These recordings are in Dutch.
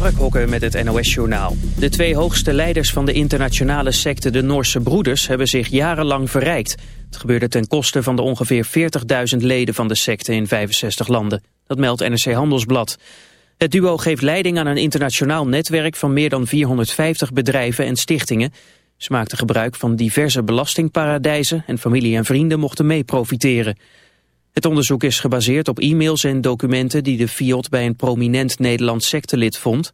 Mark Hokker met het NOS-journaal. De twee hoogste leiders van de internationale secte de Noorse Broeders... hebben zich jarenlang verrijkt. Het gebeurde ten koste van de ongeveer 40.000 leden van de secte in 65 landen. Dat meldt NRC Handelsblad. Het duo geeft leiding aan een internationaal netwerk... van meer dan 450 bedrijven en stichtingen. Ze maakten gebruik van diverse belastingparadijzen... en familie en vrienden mochten mee profiteren... Het onderzoek is gebaseerd op e-mails en documenten die de FIOD bij een prominent Nederlands sectelid vond.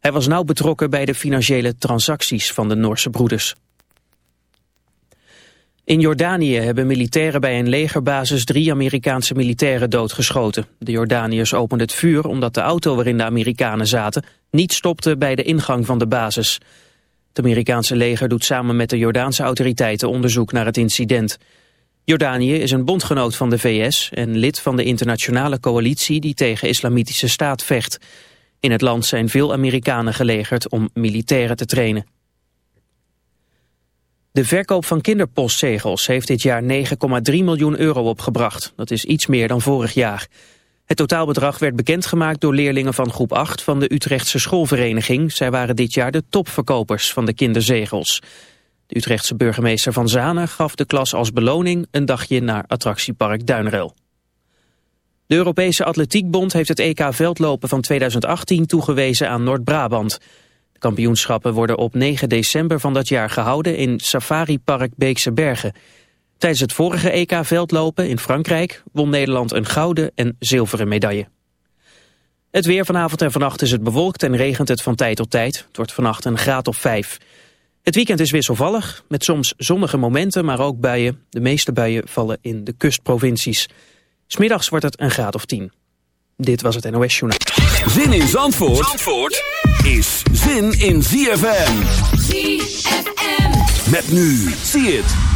Hij was nauw betrokken bij de financiële transacties van de Noorse broeders. In Jordanië hebben militairen bij een legerbasis drie Amerikaanse militairen doodgeschoten. De Jordaniërs openden het vuur omdat de auto waarin de Amerikanen zaten niet stopte bij de ingang van de basis. Het Amerikaanse leger doet samen met de Jordaanse autoriteiten onderzoek naar het incident. Jordanië is een bondgenoot van de VS en lid van de internationale coalitie die tegen islamitische staat vecht. In het land zijn veel Amerikanen gelegerd om militairen te trainen. De verkoop van kinderpostzegels heeft dit jaar 9,3 miljoen euro opgebracht. Dat is iets meer dan vorig jaar. Het totaalbedrag werd bekendgemaakt door leerlingen van groep 8 van de Utrechtse schoolvereniging. Zij waren dit jaar de topverkopers van de kinderzegels. De Utrechtse burgemeester Van Zanen gaf de klas als beloning een dagje naar attractiepark Duinrel. De Europese Atletiekbond heeft het EK veldlopen van 2018 toegewezen aan Noord-Brabant. De kampioenschappen worden op 9 december van dat jaar gehouden in Safari Park Beekse Bergen. Tijdens het vorige EK veldlopen in Frankrijk won Nederland een gouden en zilveren medaille. Het weer vanavond en vannacht is het bewolkt en regent het van tijd tot tijd. Het wordt vannacht een graad of 5. Het weekend is wisselvallig, met soms zonnige momenten, maar ook buien. De meeste buien vallen in de kustprovincies. Smiddags wordt het een graad of 10. Dit was het NOS Journaal. Zin in Zandvoort, Zandvoort is zin in ZFM. ZFM. Met nu, zie het.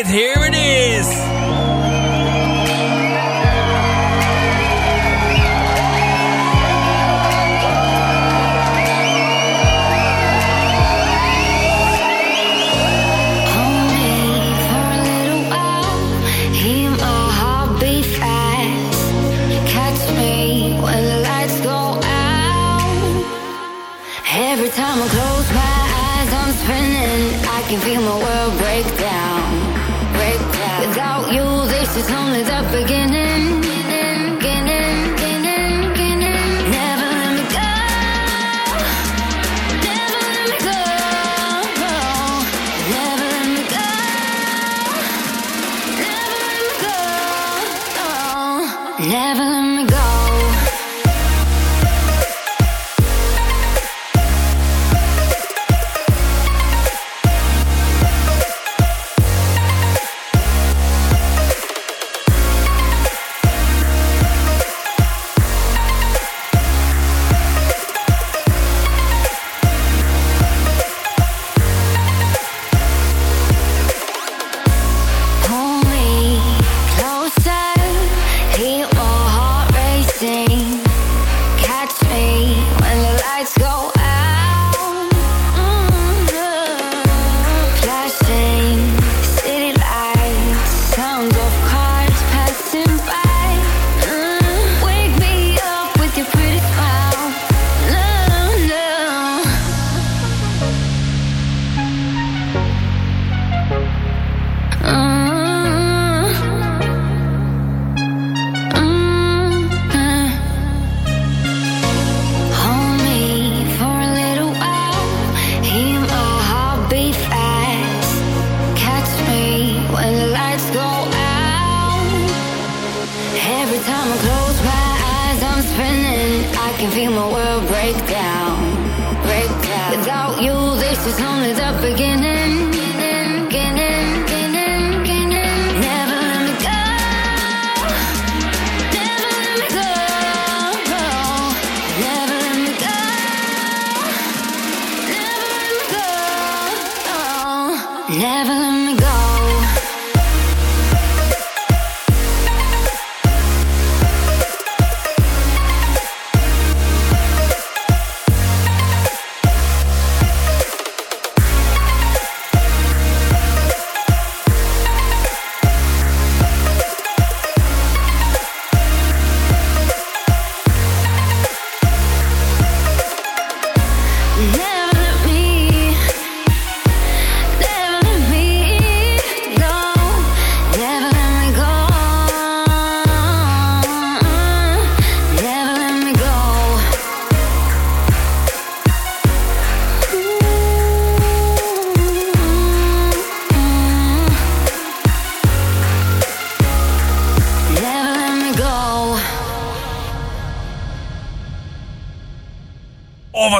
See it, here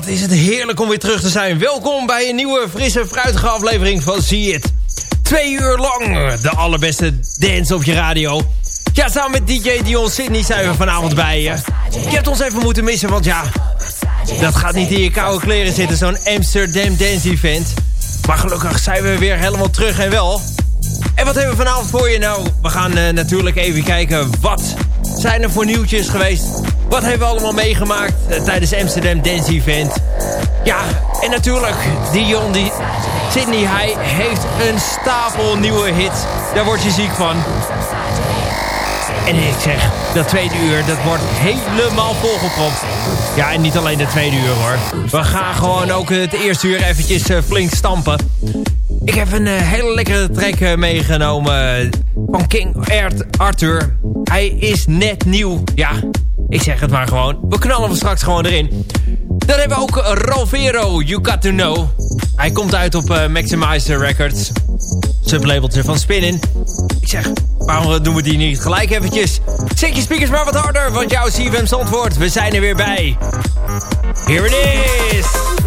wat is het heerlijk om weer terug te zijn. Welkom bij een nieuwe, frisse, fruitige aflevering van See It. Twee uur lang de allerbeste dance op je radio. Ja, samen met DJ Dion Sydney zijn we vanavond bij je. Je hebt ons even moeten missen, want ja... Dat gaat niet in je koude kleren zitten, zo'n Amsterdam Dance Event. Maar gelukkig zijn we weer helemaal terug en wel. En wat hebben we vanavond voor je? Nou, we gaan eh, natuurlijk even kijken wat zijn er voor nieuwtjes geweest. Wat hebben we allemaal meegemaakt eh, tijdens Amsterdam Dance Event. Ja, en natuurlijk, Dion, die, Sydney, hij heeft een stapel nieuwe hits. Daar word je ziek van. En ik zeg, dat tweede uur, dat wordt helemaal volgepropt. Ja, en niet alleen de tweede uur hoor. We gaan gewoon ook het eerste uur eventjes eh, flink stampen. Ik heb een eh, hele lekkere track meegenomen van King Art Arthur. Hij is net nieuw. Ja, ik zeg het maar gewoon. We knallen hem straks gewoon erin. Dan hebben we ook Rovero, You Got To Know. Hij komt uit op eh, Maximizer Records. Sublabeltje van Spinnin. Ik zeg, waarom doen we die niet gelijk eventjes? Zet je speakers maar wat harder, want jouw CFM Zandvoort, we zijn er weer bij. Here it is!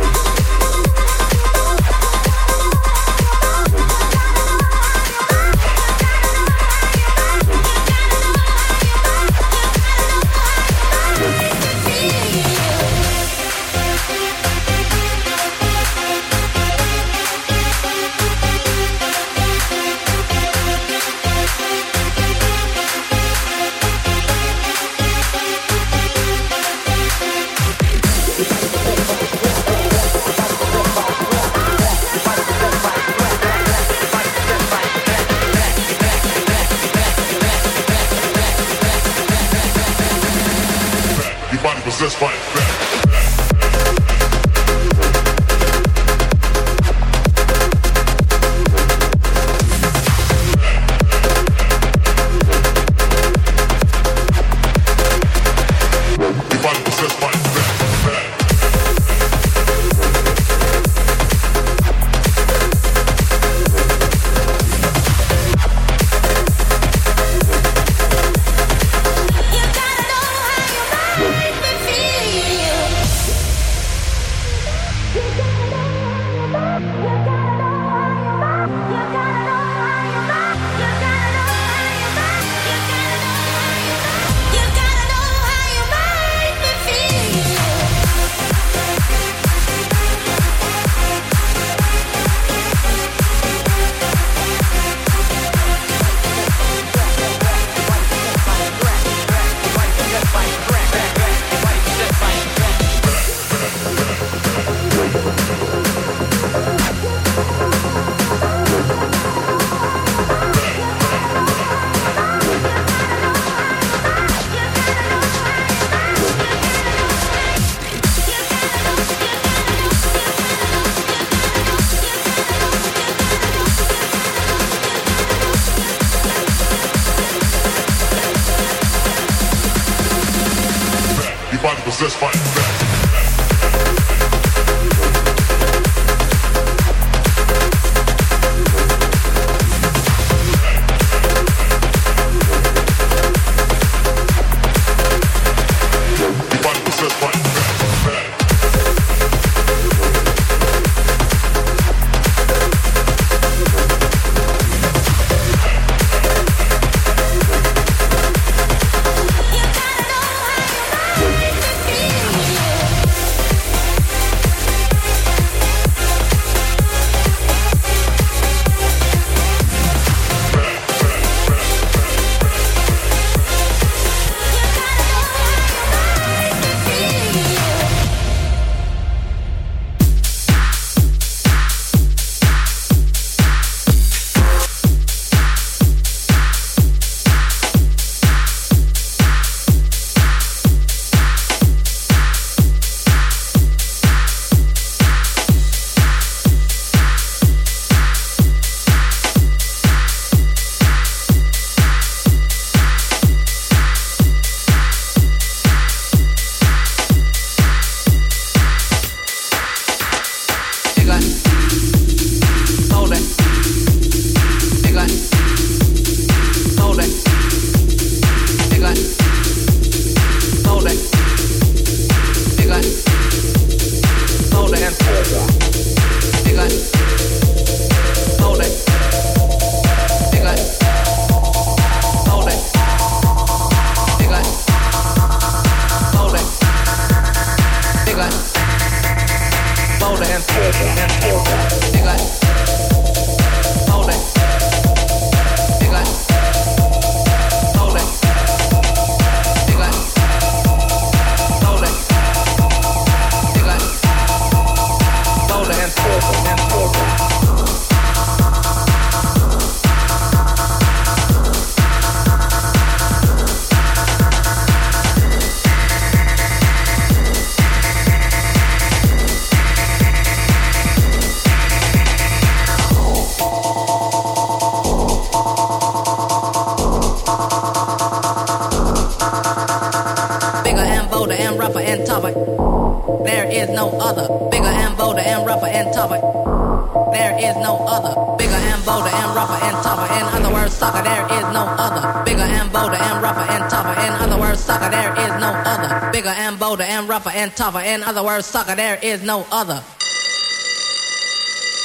In other words, sucker, there is no other.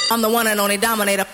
I'm the one and only dominator.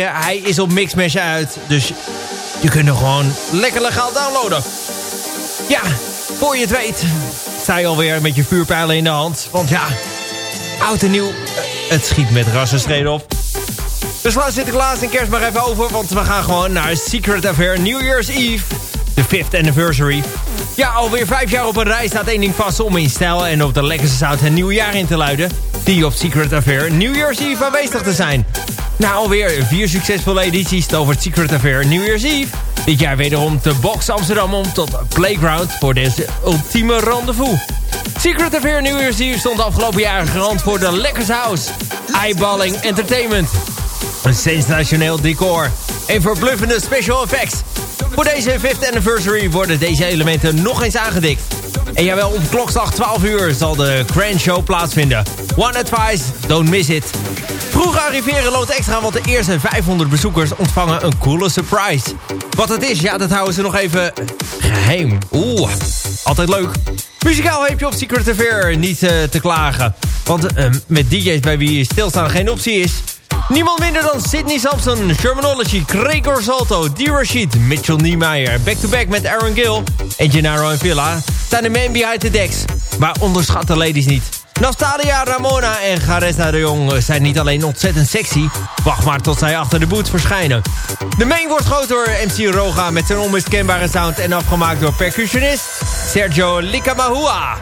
Hij is op Mixmash uit. Dus je kunt hem gewoon lekker legaal downloaden. Ja, voor je het weet sta je alweer met je vuurpijlen in de hand. Want ja, oud en nieuw, het schiet met rassenstreden op. Dus laat Sinterklaas en kerst maar even over, want we gaan gewoon naar Secret Affair New Year's Eve. De 5th anniversary. Ja, alweer vijf jaar op een rij staat één ding vast om in stijl en op de lekkerste zout het nieuwe jaar in te luiden. Die op Secret Affair New Year's Eve aanwezig te zijn. Na alweer vier succesvolle edities over Secret Affair New Year's Eve. Dit jaar wederom de Box Amsterdam om tot Playground voor deze ultieme rendezvous. Secret Affair New Year's Eve stond afgelopen jaar garant voor de lekkerste house. Eyeballing Entertainment. Een sensationeel decor. En verbluffende special effects. Voor deze 5th anniversary worden deze elementen nog eens aangedikt. En jawel, op klokslag 12 uur zal de Grand Show plaatsvinden. One advice, don't miss it. Vroeg arriveren loont extra, want de eerste 500 bezoekers ontvangen een coole surprise. Wat het is, ja, dat houden ze nog even geheim. Oeh, altijd leuk. Muzikaal heb je op Secret Affair niet uh, te klagen. Want uh, met DJ's bij wie stilstaan geen optie is... Niemand minder dan Sidney Sampson, Shermanology, Gregor Salto, D. Rashid, Mitchell Niemeyer, back-to-back met Aaron Gill en Gennaro en Villa staan de man behind the decks. Maar onderschat de ladies niet. Nastalia, Ramona en Garessa de Jong zijn niet alleen ontzettend sexy, wacht maar tot zij achter de boot verschijnen. De main wordt groot door MC Roga met zijn onmiskenbare sound en afgemaakt door percussionist Sergio Licamahua.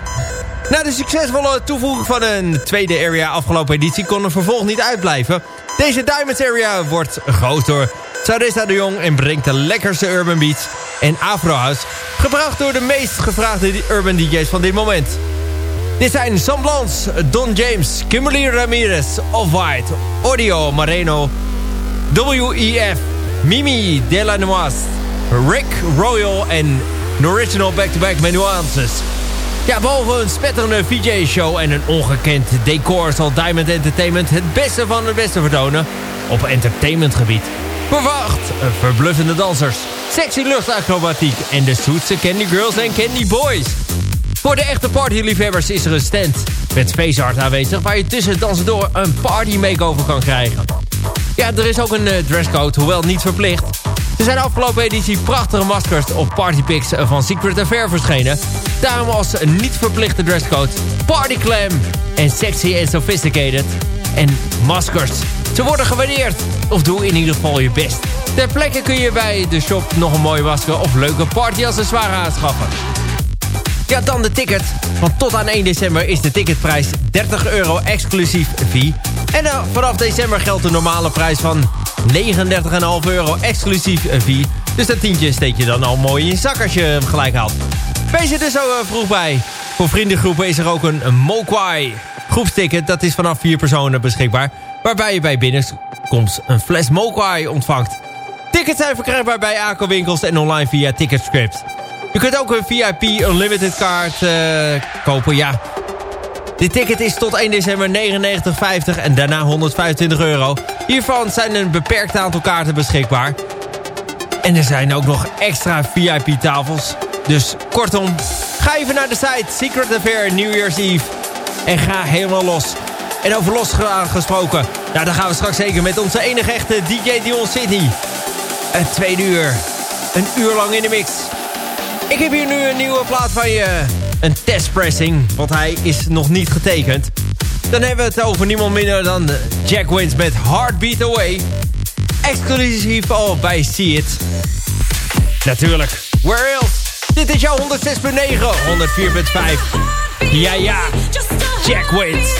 Na de succesvolle toevoeging van een tweede area afgelopen editie kon er vervolg niet uitblijven. Deze Diamonds area wordt door Sarissa de Jong en brengt de lekkerste urban beats en afro house, gebracht door de meest gevraagde urban DJ's van dit moment. Dit zijn Sam Blance, Don James, Kimberly Ramirez, Off-White, Audio Moreno, WEF, Mimi Delanoise, Rick Royal en Original Back-to-Back -back Nuances. Ja, boven een spetterende VJ-show en een ongekend decor... zal Diamond Entertainment het beste van het beste vertonen op entertainmentgebied. Verwacht verbluffende dansers, sexy luchtacrobatiek... en de zoetse Candy Girls en Candy Boys. Voor de echte partyliefhebbers is er een stand met faceart aanwezig... waar je tussen dansen door een party makeover kan krijgen. Ja, er is ook een uh, dresscode, hoewel niet verplicht... Er zijn afgelopen editie prachtige maskers op partypics van Secret Affair verschenen. Daarom als niet verplichte dresscode Party Clam en Sexy and Sophisticated. En maskers. Ze worden gewaardeerd. Of doe in ieder geval je best. Ter plekke kun je bij de shop nog een mooie masker of leuke partyaccessoires aanschaffen. Ja, dan de ticket. Want tot aan 1 december is de ticketprijs 30 euro exclusief fee. En uh, vanaf december geldt de normale prijs van 39,5 euro exclusief fee. Dus dat tientje steek je dan al mooi in je zak als je hem gelijk haalt. Wees je er zo uh, vroeg bij. Voor vriendengroepen is er ook een, Mokwai groepsticket. Dat is vanaf vier personen beschikbaar. Waarbij je bij binnenkomst een fles Mokwai ontvangt. Tickets zijn verkrijgbaar bij ACO winkels en online via Ticketscript. Je kunt ook een VIP Unlimited kaart uh, kopen. Ja, dit ticket is tot 1 december 99,50 en daarna 125 euro. Hiervan zijn een beperkt aantal kaarten beschikbaar. En er zijn ook nog extra VIP-tafels. Dus kortom, ga even naar de site Secret Affair New Year's Eve. En ga helemaal los. En over los gesproken, nou, dan gaan we straks zeker met onze enige echte DJ Dion Sydney. Een tweede uur. Een uur lang in de mix. Ik heb hier nu een nieuwe plaat van je. Een testpressing, want hij is nog niet getekend. Dan hebben we het over niemand minder dan Jack Wins met Heartbeat Away. Exclusief al bij See It. Natuurlijk, where else? Dit is jouw 106.9, 104.5. Ja, ja, Jack Wins.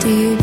Do you.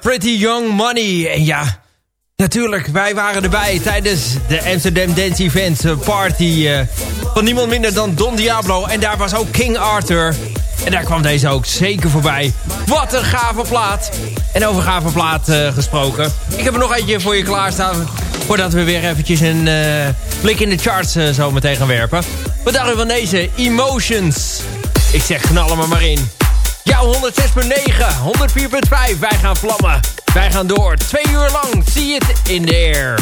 Pretty Young Money. En ja, natuurlijk, wij waren erbij tijdens de Amsterdam Dance Event Party... Eh, van niemand minder dan Don Diablo. En daar was ook King Arthur. En daar kwam deze ook zeker voorbij. Wat een gave plaat. En over gave plaat eh, gesproken. Ik heb er nog eentje voor je klaarstaan. Voordat we weer eventjes een eh, blik in de charts uh, zo meteen gaan werpen. Wat dacht van deze? Emotions. Ik zeg knallen maar maar in. 106.9, 104.5. Wij gaan vlammen. Wij gaan door. Twee uur lang. See it in the air.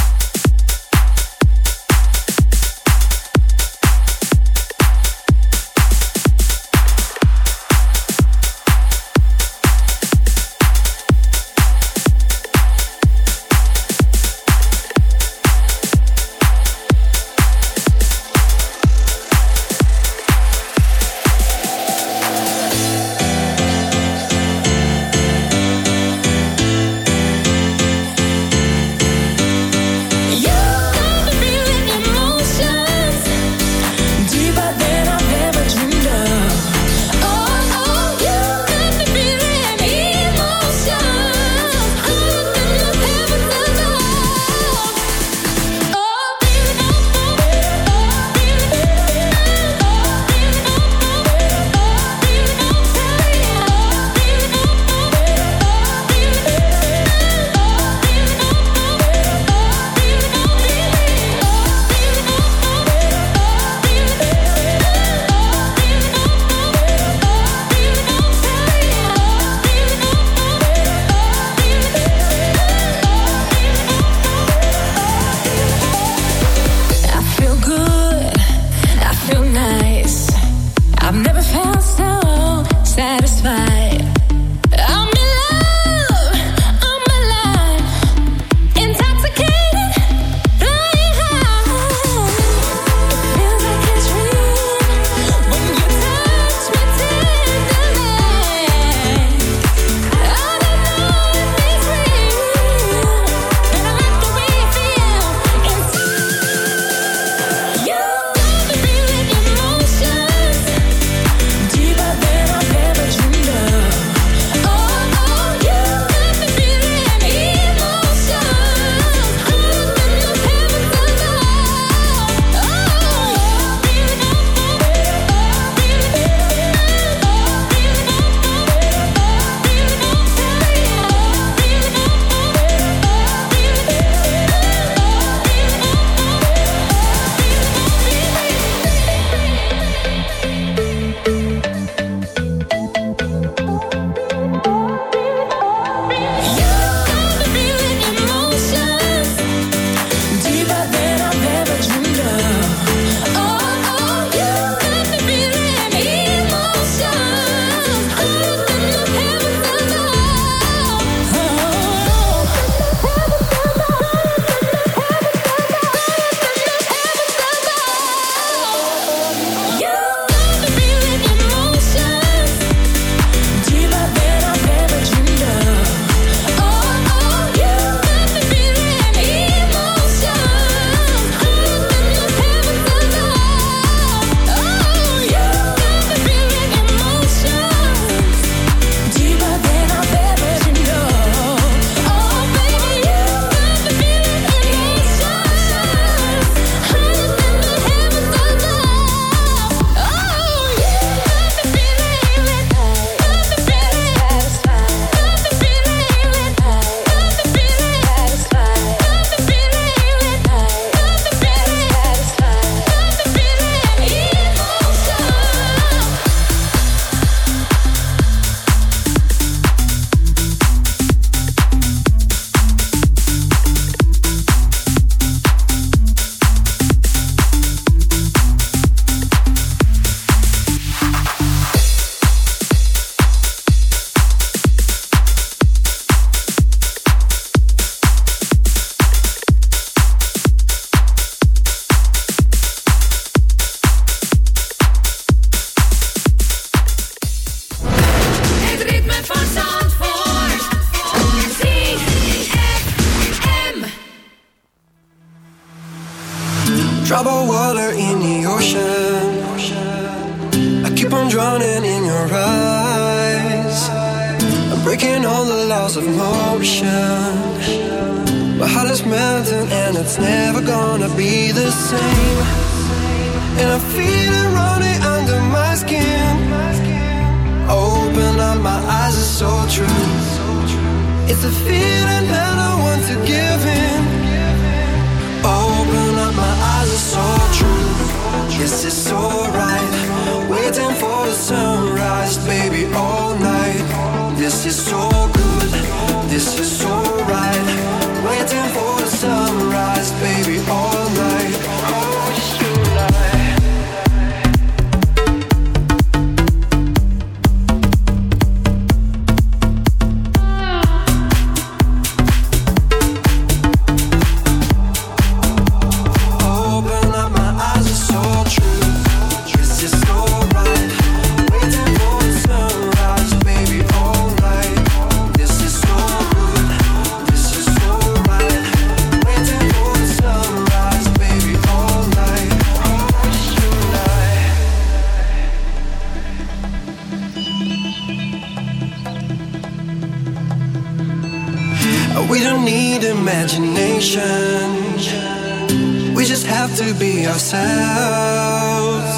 ourselves.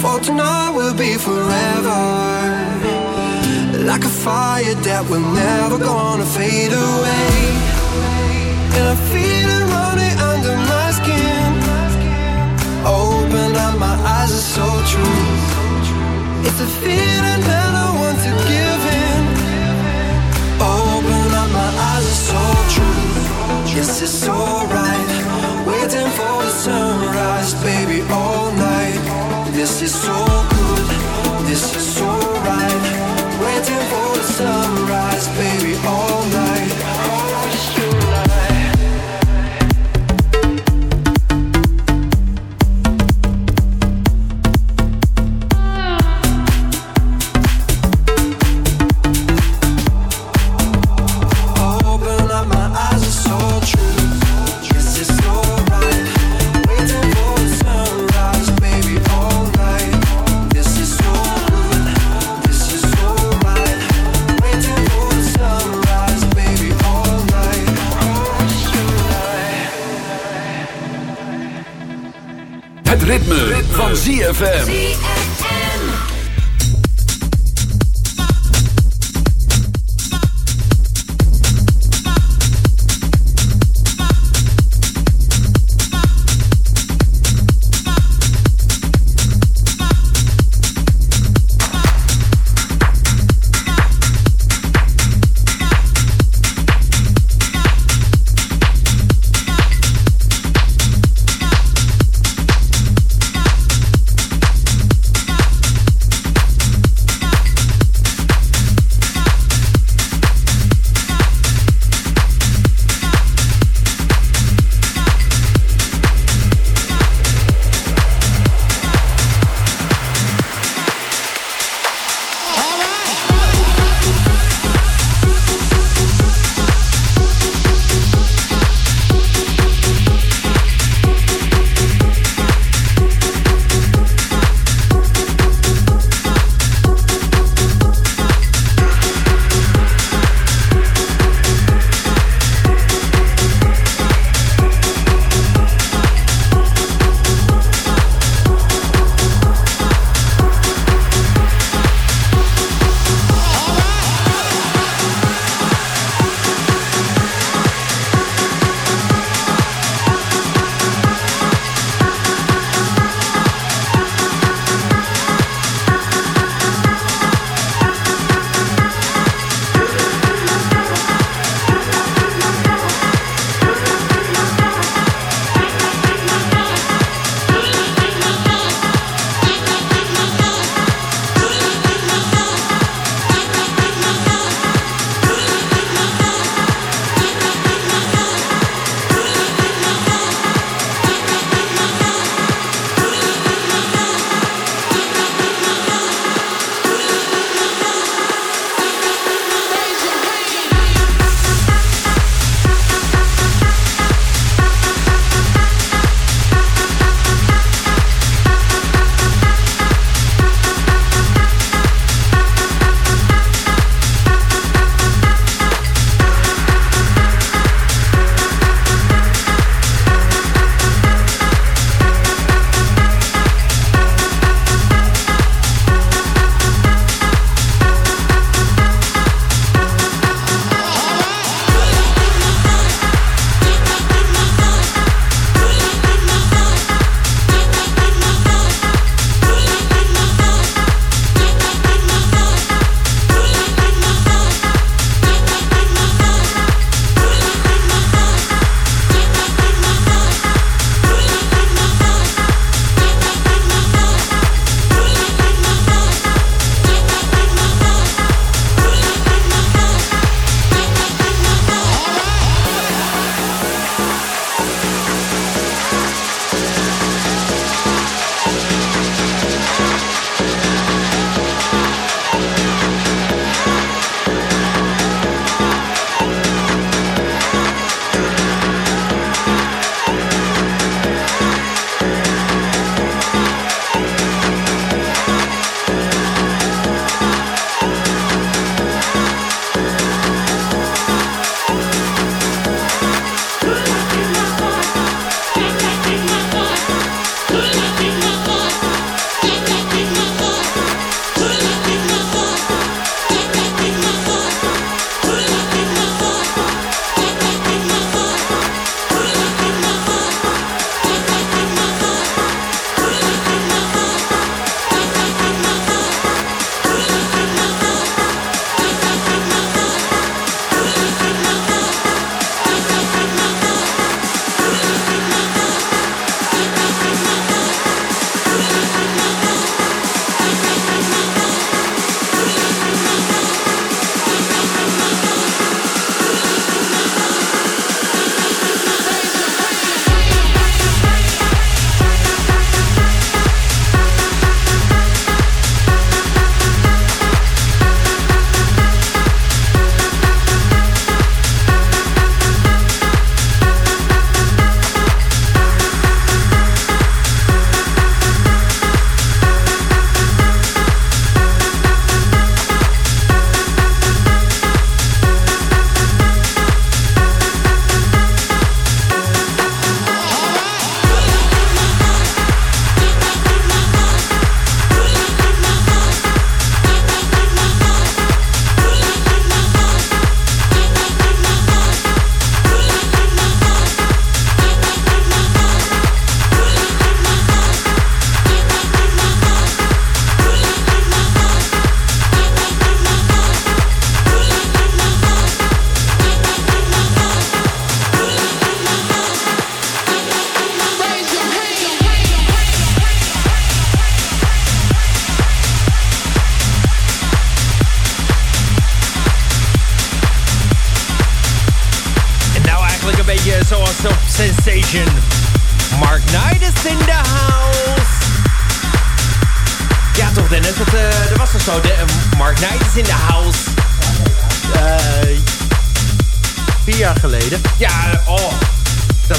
For tonight will be forever. Like a fire that we're never gonna fade away. And I feel it running under my skin. Open up my eyes, it's so true. It's a feeling that I want to give in. Open up my eyes, it's so true. Yes, it's alright for the sunrise, baby, all night. This is so good, this is so right. Waiting for the sunrise, baby, all night. ZFM.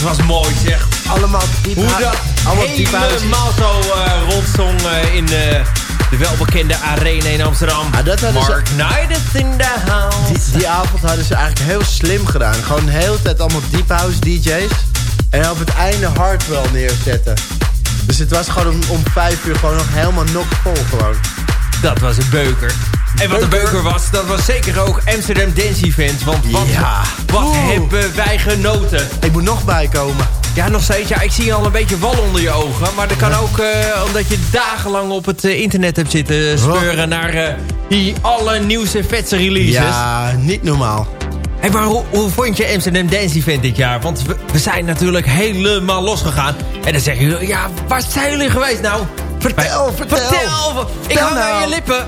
Dat was mooi zeg. Allemaal diep Hoe dat allemaal diep helemaal zo eh rondzong eh, in eh, de welbekende arena in Amsterdam. Ah, dat ze- Mark Knight is in the house. Die, die avond hadden ze eigenlijk heel slim gedaan. Gewoon de hele tijd allemaal deep house DJ's. En op het einde Hardwell neerzetten. Dus het was gewoon om, om vijf uur gewoon nog helemaal knockvol gewoon. Dat was een beuker. En wat een Beuker. was, dat was zeker ook Amsterdam Dance Event. Want wat, Ja. wat Oeh. hebben wij genoten. Ik moet nog bijkomen. Ja, nog steeds. Ja, ik zie al een beetje wal onder je ogen. Maar dat kan ook eh, omdat je dagenlang op het eh, internet hebt zitten speuren... naar eh, die allernieuwste vetste releases. Ja, niet normaal. Hey, maar hoe, hoe vond je Amsterdam Dance Event dit jaar? Want we, we zijn natuurlijk helemaal losgegaan. En dan zeggen jullie, ja, waar zijn jullie geweest nou? Vertel, vertel. Vertel! Ik Vertel hang aan nou. je lippen.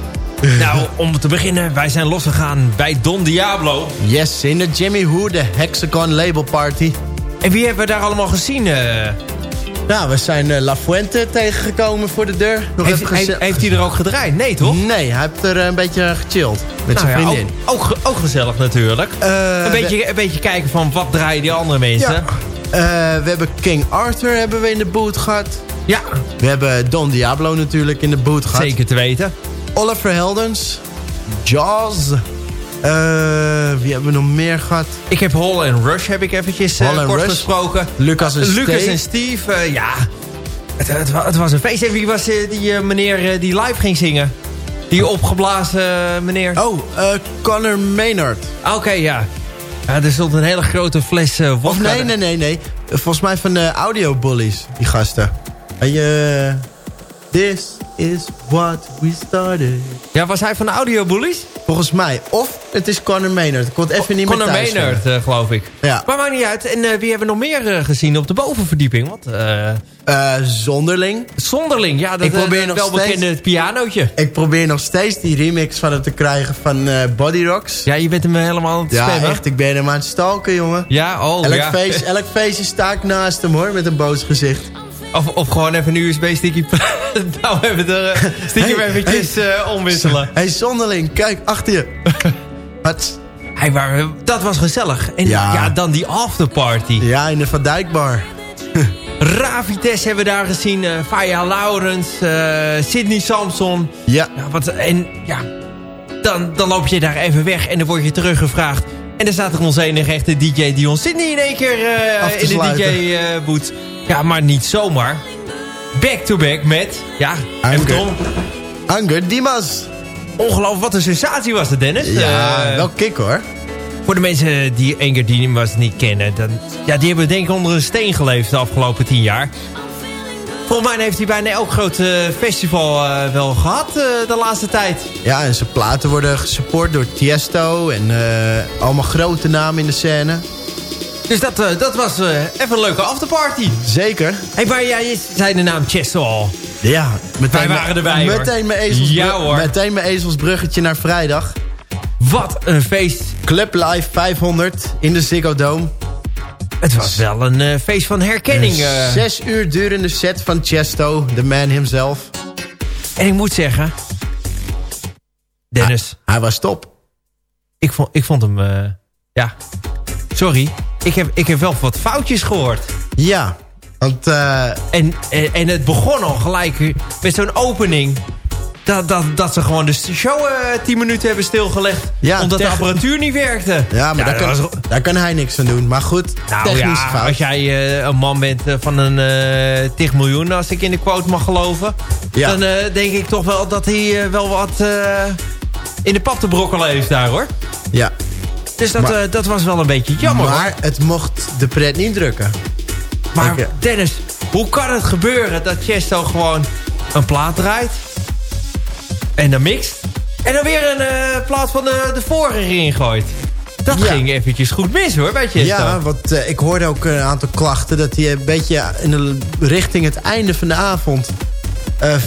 Nou, om te beginnen, wij zijn losgegaan bij Don Diablo. Yes, in de Jimmy Who, de Hexagon Label Party. En wie hebben we daar allemaal gezien? eh? Nou, we zijn eh, La Fuente tegengekomen voor de deur. Nog heeft, hij er ook gedraaid? Nee, toch? Nee, hij heeft er een beetje gechilled. Met Nou zijn ja, vriendin. ook, ook, ge- ook gezellig natuurlijk. Eh, een, beetje, een beetje kijken van wat draaien die andere mensen. Ja. Eh, we hebben King Arthur hebben we in de boot gehad. Ja, We hebben Don Diablo natuurlijk in de boot gehad. zeker te weten. Oliver Heldens. Jaws. Eh, wie hebben we nog meer gehad? Ik heb Hall en Rush heb ik eventjes eh, kort Rush. gesproken. Lucas en Lucas Steve. en Steve, eh, ja. Het, het, wa- het was een feest. En wie was eh, die eh, meneer eh, die live ging zingen? Die opgeblazen eh, meneer? Oh, eh, Connor Maynard. Oké, ja. ja. Er stond een hele grote fles eh Of nee, nee, nee, nee. Volgens mij van de Audio Bullies, die gasten. En je... This is what we started. Ja, was hij van de Audio Bullies? Volgens mij. Of het is Connor Maynard. Ik kon het even niet meer Conor thuis Maynard, eh, geloof ik. Ja. Maar maakt niet uit. En eh, wie hebben we nog meer eh, gezien op de bovenverdieping? Wat? Eh, zonderling. Zonderling, ja, dat Ik probeer nog welbekende steeds- pianootje. Ik probeer nog steeds die remix van hem te krijgen van Body Rocks. Ja, je bent hem helemaal aan het Ja, spammen. echt. Ik ben hem aan het stalken, jongen. Ja, oh, Elk, ja. feest, elk feestje sta ik naast hem, hoor. Met een boos gezicht. Of, of gewoon even een USB-sticky... nou, even de uh, stiekem Hey, eventjes eh, omwisselen. hey, zonderling. Kijk, achter je. Wat? Hey, maar, dat was gezellig. En ja, Ja. dan die afterparty. Ja, in de Van Dijkbar. Ravites hebben we daar gezien. eh Faya Laurens, eh Sydney Samson. Ja. Ja, wat, en ja, dan, dan loop je daar even weg en dan word je teruggevraagd. En dan staat er ons enige echte DJ Dion Sydney in één keer eh, in de. DJ-boot. Ja, maar niet zomaar. Back-to-back met, ja, good. drom. Anger Dimas. Ongelooflijk, wat een sensatie was het, Dennis. Ja, Eh, wel kick, hoor. Voor de mensen die Enger Dimas niet kennen... Dan, ja, die hebben denk ik onder een steen geleefd de afgelopen tien jaar. Volgens mij heeft hij bijna elk groot eh, festival eh, wel gehad eh, de laatste tijd. Ja, en zijn platen worden gesupport door Tiesto. En allemaal grote namen in de scène. Dus dat, eh, dat was eh, even een leuke afterparty. Zeker. Hey, maar jij zei de naam Chesto al. Ja, meteen Wij waren erbij, hoor. Meteen mijn, ezelsbru- Ja, meteen mijn ezelsbruggetje naar vrijdag. Wat een feest. Club Live 500 in de Ziggo Dome. Het was wel een eh, feest van herkenning. Een zes uur durende set van Chesto, de man himself. En ik moet zeggen... Dennis, Hij was top. ik, vond, ik vond hem... eh, ja, sorry. Ik heb, ik heb wel wat foutjes gehoord. Ja, want eh, En, en, en het begon al gelijk met zo'n opening. Dat, dat, dat ze gewoon de show eh 10 minuten hebben stilgelegd. Ja, omdat de apparatuur niet werkte. ja, maar daar, kan, was- daar kan hij niks aan doen. Maar goed, nou technisch ja, fout. als jij eh, een man bent eh, van een eh 10 miljoen, als ik in de quote mag geloven. Ja. Dan eh, denk ik toch wel dat hij eh, wel wat eh, in de pap te brokkelen heeft daar hoor. Ja, Dus dat, Maar- eh, dat was wel een beetje jammer. hoor. maar het mocht de pret niet drukken. Maar. Dennis, hoe kan het gebeuren dat Chesto gewoon een plaat draait? En dan mixt? En dan weer een eh, plaat van de, de vorige erin gooit? Dat Ja. ging eventjes goed mis hoor, bij Chesto. Ja, want eh, ik hoorde ook een aantal klachten... dat hij een beetje in de, richting het einde van de avond...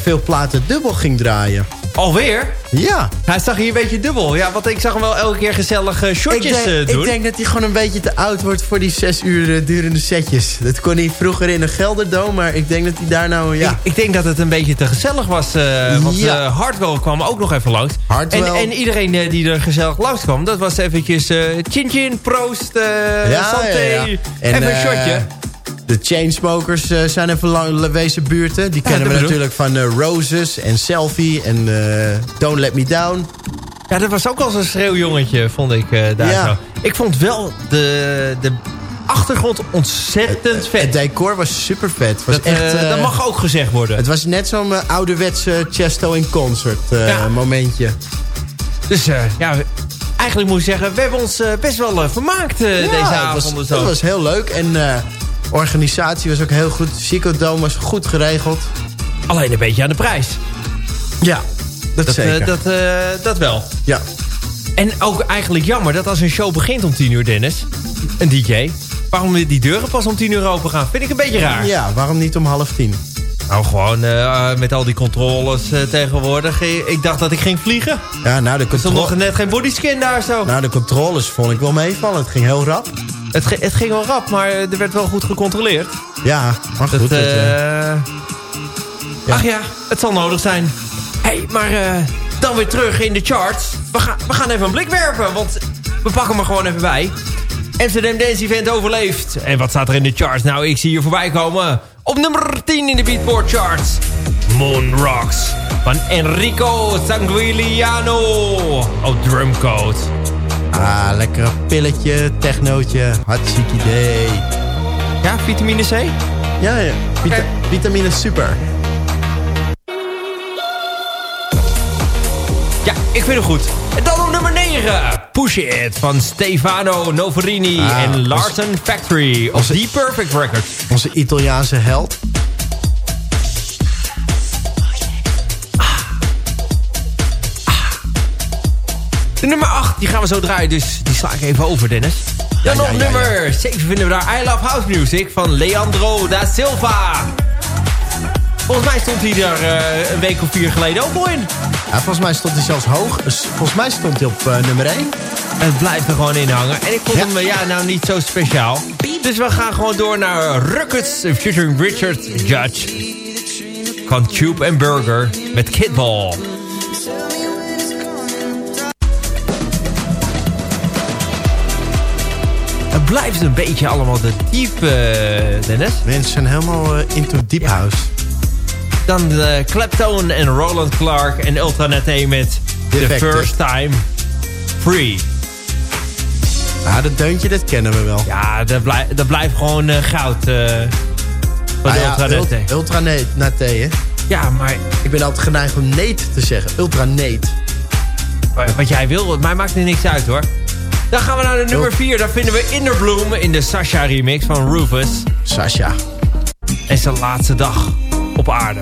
veel platen dubbel ging draaien. Alweer? Ja. Hij zag hier een beetje dubbel. Ja, want ik zag hem wel elke keer gezellig Ik shotjes denk, eh, doen. ik denk dat hij gewoon een beetje te oud wordt voor die zes uur eh, durende setjes. Dat kon hij vroeger in een Gelderdoom, maar ik denk dat hij daar nou... Ja, Ik, ik denk dat het een beetje te gezellig was. eh, want Ja. Hardwell kwam ook nog even langs. Hardwell. En, en iedereen die er gezellig langs kwam, dat was eventjes chin chin, proost, Ja, santé. ja, ja. En, even een shotje. De Chainsmokers eh, zijn even lang wezen buurten. Die kennen dat we natuurlijk van eh, Roses en Selfie en eh, Don't Let Me Down. Ja, dat was ook al zo'n schreeuwjongetje, vond ik daar Ja. zo. Ik vond wel de, de achtergrond ontzettend vet. Het decor was super vet. Was dat, echt, dat mag ook gezegd worden. Het was net zo'n ouderwetse Chesto in concert Ja. momentje. Dus ja, eigenlijk moet ik zeggen, we hebben ons best wel vermaakt deze avond. was, het was heel leuk. En organisatie was ook heel goed. Chico Dome was goed geregeld. Alleen een beetje aan de prijs. Ja, dat, Dat, zeker. eh, dat, eh, dat wel. ja. En ook eigenlijk jammer dat als een show begint om 10 uur, Dennis, een DJ, waarom die deuren pas om 10 uur open gaan, vind ik een beetje raar. ja, waarom niet om half tien? Nou, gewoon eh, met al die controles tegenwoordig. Ik dacht dat ik ging vliegen. Ja, nou de, Er stond contro nog net geen bodyscan daar zo. nou, de controles vond ik wel meevallen. Het ging heel rap. Het, het ging wel rap, maar er werd wel goed gecontroleerd. Ja, maar goed. Dat, het, eh, eh, Ach ja, het zal nodig zijn. Hé, hey, maar eh, dan weer terug in de charts. We, gaan we gaan even een blik werpen, want we pakken hem er gewoon even bij. Amsterdam Dance Event overleeft. En wat staat er in de charts? Nou, ik zie hier voorbij komen. Op nummer 10 in de Beatport charts. Moon Rocks van Enrico Sanguiliano. Oh, Drumcode. Ah, lekker pilletje, technootje. Hartstikke idee. Ja, vitamine C? Ja, ja. Vita-. Vitamine super. Ja, ik vind hem goed. En dan op nummer 9. Push It van Stefano Noverini Ah, en Larsen Factory op The Perfect Records. Onze Italiaanse held. De nummer 8, die gaan we zo draaien, dus die sla ik even over, Dennis. Dan ja, op ja, nummer 7 vinden we daar I Love House Music van Leandro da Silva. Volgens mij stond hij er eh, een week of vier geleden ook al in. Ja, volgens mij stond hij zelfs hoog. Volgens mij stond hij op eh, nummer 1. Het blijft er gewoon in hangen. En ik vond hem eh, ja, nou niet zo speciaal. Dus we gaan gewoon door naar Ruckets featuring Richard Judge. Van Tube and Burger met Kidball. Blijft een beetje allemaal de diep, eh, Dennis. Mensen zijn helemaal eh, into deep house. Dan de Claptone en Roland Clark en Ultranate met The. First Time Free. Ja, dat deuntje, dat kennen we wel. Ja, dat, dat blijft gewoon eh, goud. eh van Ah de ja, Ultranate. ult- Ultranate, nate, hè. Ja, maar Ik ben altijd geneigd om neet te zeggen. Ultranate. wat jij wil, mij maakt er niks uit hoor. Dan gaan we naar de nummer 4. Daar vinden we Inderbloom in de Sasha remix van Rufus. Sasha. En zijn laatste dag op aarde.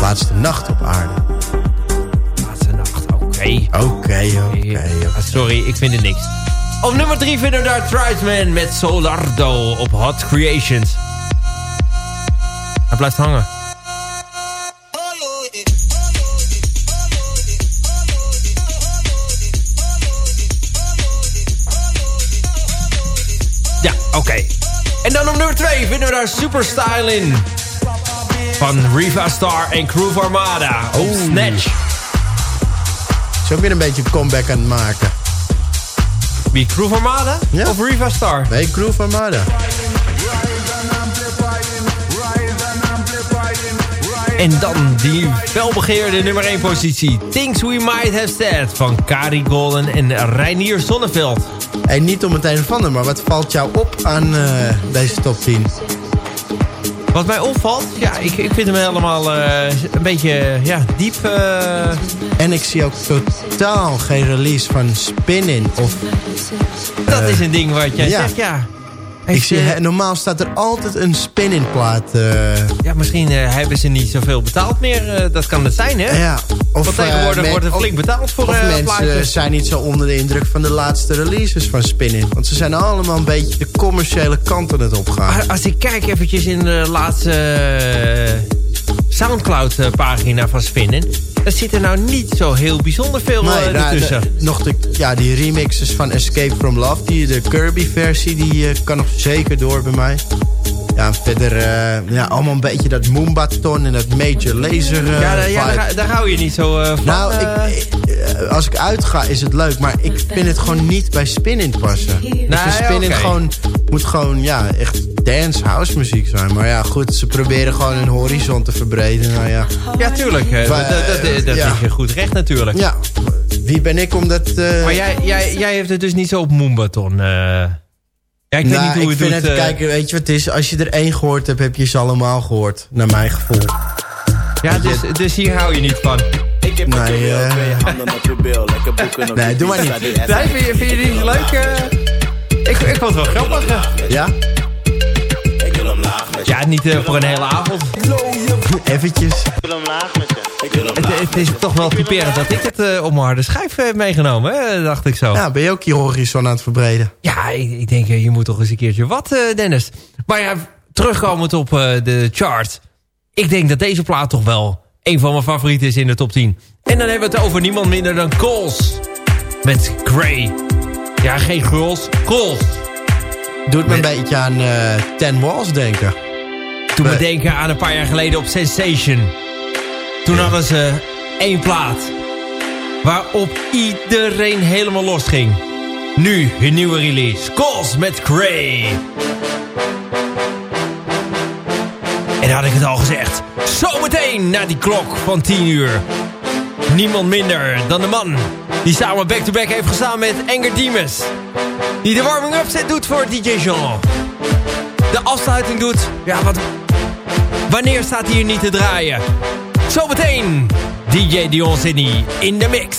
Laatste nacht op aarde. Laatste nacht, oké. Oké, oké. Ah, Sorry, ik vind het niks. Op nummer 3 vinden we daar Tribesman met Solardo op Hot Creations. Hij blijft hangen. Nummer 2 vinden we daar Superstyle in. Van Riva Star en Groove Armada op Oh. Snatch. Is ook weer een beetje een comeback aan het maken. Wie, Groove Armada? Ja. Of Riva Star? Nee, Groove Armada. En dan die felbegeerde nummer 1 positie. Things We Might Have Said van Kari Golden en Reinier Zonneveld. En niet om het een of ander, maar wat valt jou op aan eh, deze top 10? Wat mij opvalt, ja, ik, ik vind hem helemaal eh, een beetje ja, diep. eh, En ik zie ook totaal geen release van Spinning. Of dat is een ding wat jij ja. zegt, ja. Ik zie, eh, normaal staat er altijd een Spinning plaat. eh, ja, misschien eh, hebben ze niet zoveel betaald meer. dat kan het zijn, hè? ja. Of, Want tegenwoordig wordt er flink betaald voor Of mensen plaatjes. zijn niet zo onder de indruk van de laatste releases van Spinning. Want ze zijn allemaal een beetje de commerciële kant aan het opgaan. Als ik kijk eventjes in de laatste Soundcloud-pagina van Spinnen. Daar zit er nou niet zo heel bijzonder veel Nee, eh, nou, de- nog de, ja, die remixes van Escape from Love, die, de Kirby-versie, die eh, kan nog zeker door bij mij. Ja, verder, eh, ja, allemaal een beetje dat Moombaton en dat Major Laser eh, ja, daar- ja daar, daar hou je niet zo eh, van. Nou, ik, als ik uitga is het leuk, maar ik vind het gewoon niet bij spinning passen. ik vind ja, spinning gewoon, moet gewoon, ja, echt dance house muziek zijn. Maar ja, goed, ze proberen gewoon hun horizon te verbreden. Nou ja, ja, tuurlijk. eh, Maar, dat dat, dat, dat ja. is je goed recht natuurlijk. ja wie ben ik om dat... eh, Maar jij, jij, jij heeft het dus niet zo op Moombaton. eh ja, ik weet nou, niet hoe ik het vind doet. het, eh. kijk, weet je wat het is? Als je er één gehoord hebt, heb je ze allemaal gehoord. Naar mijn gevoel. ja, dus, dus hier hou je niet van. Nee, eh, nee, doe maar niet. Nee, vind je, vind je die niet leuk? eh? ik, ik vond het wel grappig. eh. Ja? Ja, niet eh, voor een hele avond. Eventjes. Het, het is toch wel typerend dat ik het eh, op mijn harde schijf heb meegenomen, hè, dacht ik zo. Ja, ben je ook je horizon aan het verbreden? Ja, ik, ik denk, eh, je moet toch eens een keertje wat, eh, Dennis. Maar ja, terugkomend op eh, de chart. Ik denk dat deze plaat toch wel een van mijn favorieten is in de top 10. En dan hebben we het over niemand minder dan Coles. Met Grey. Ja, geen Girls, Coles. Doet me een beetje aan eh Ten Walls denken. Toen we denken aan een paar jaar geleden op Sensation. Toen hadden ze één plaat. Waarop iedereen helemaal los ging. Nu hun nieuwe release. Calls met Cray. En dan had ik het al gezegd. Zometeen na die klok van 10 uur. Niemand minder dan de man die samen back-to-back heeft gestaan met Enger Diemers. Die de warming-up set doet voor DJ Jean. De afsluiting doet. Ja, wat, Wanneer staat hij hier niet te draaien? Zometeen DJ Dion Sydney in de mix.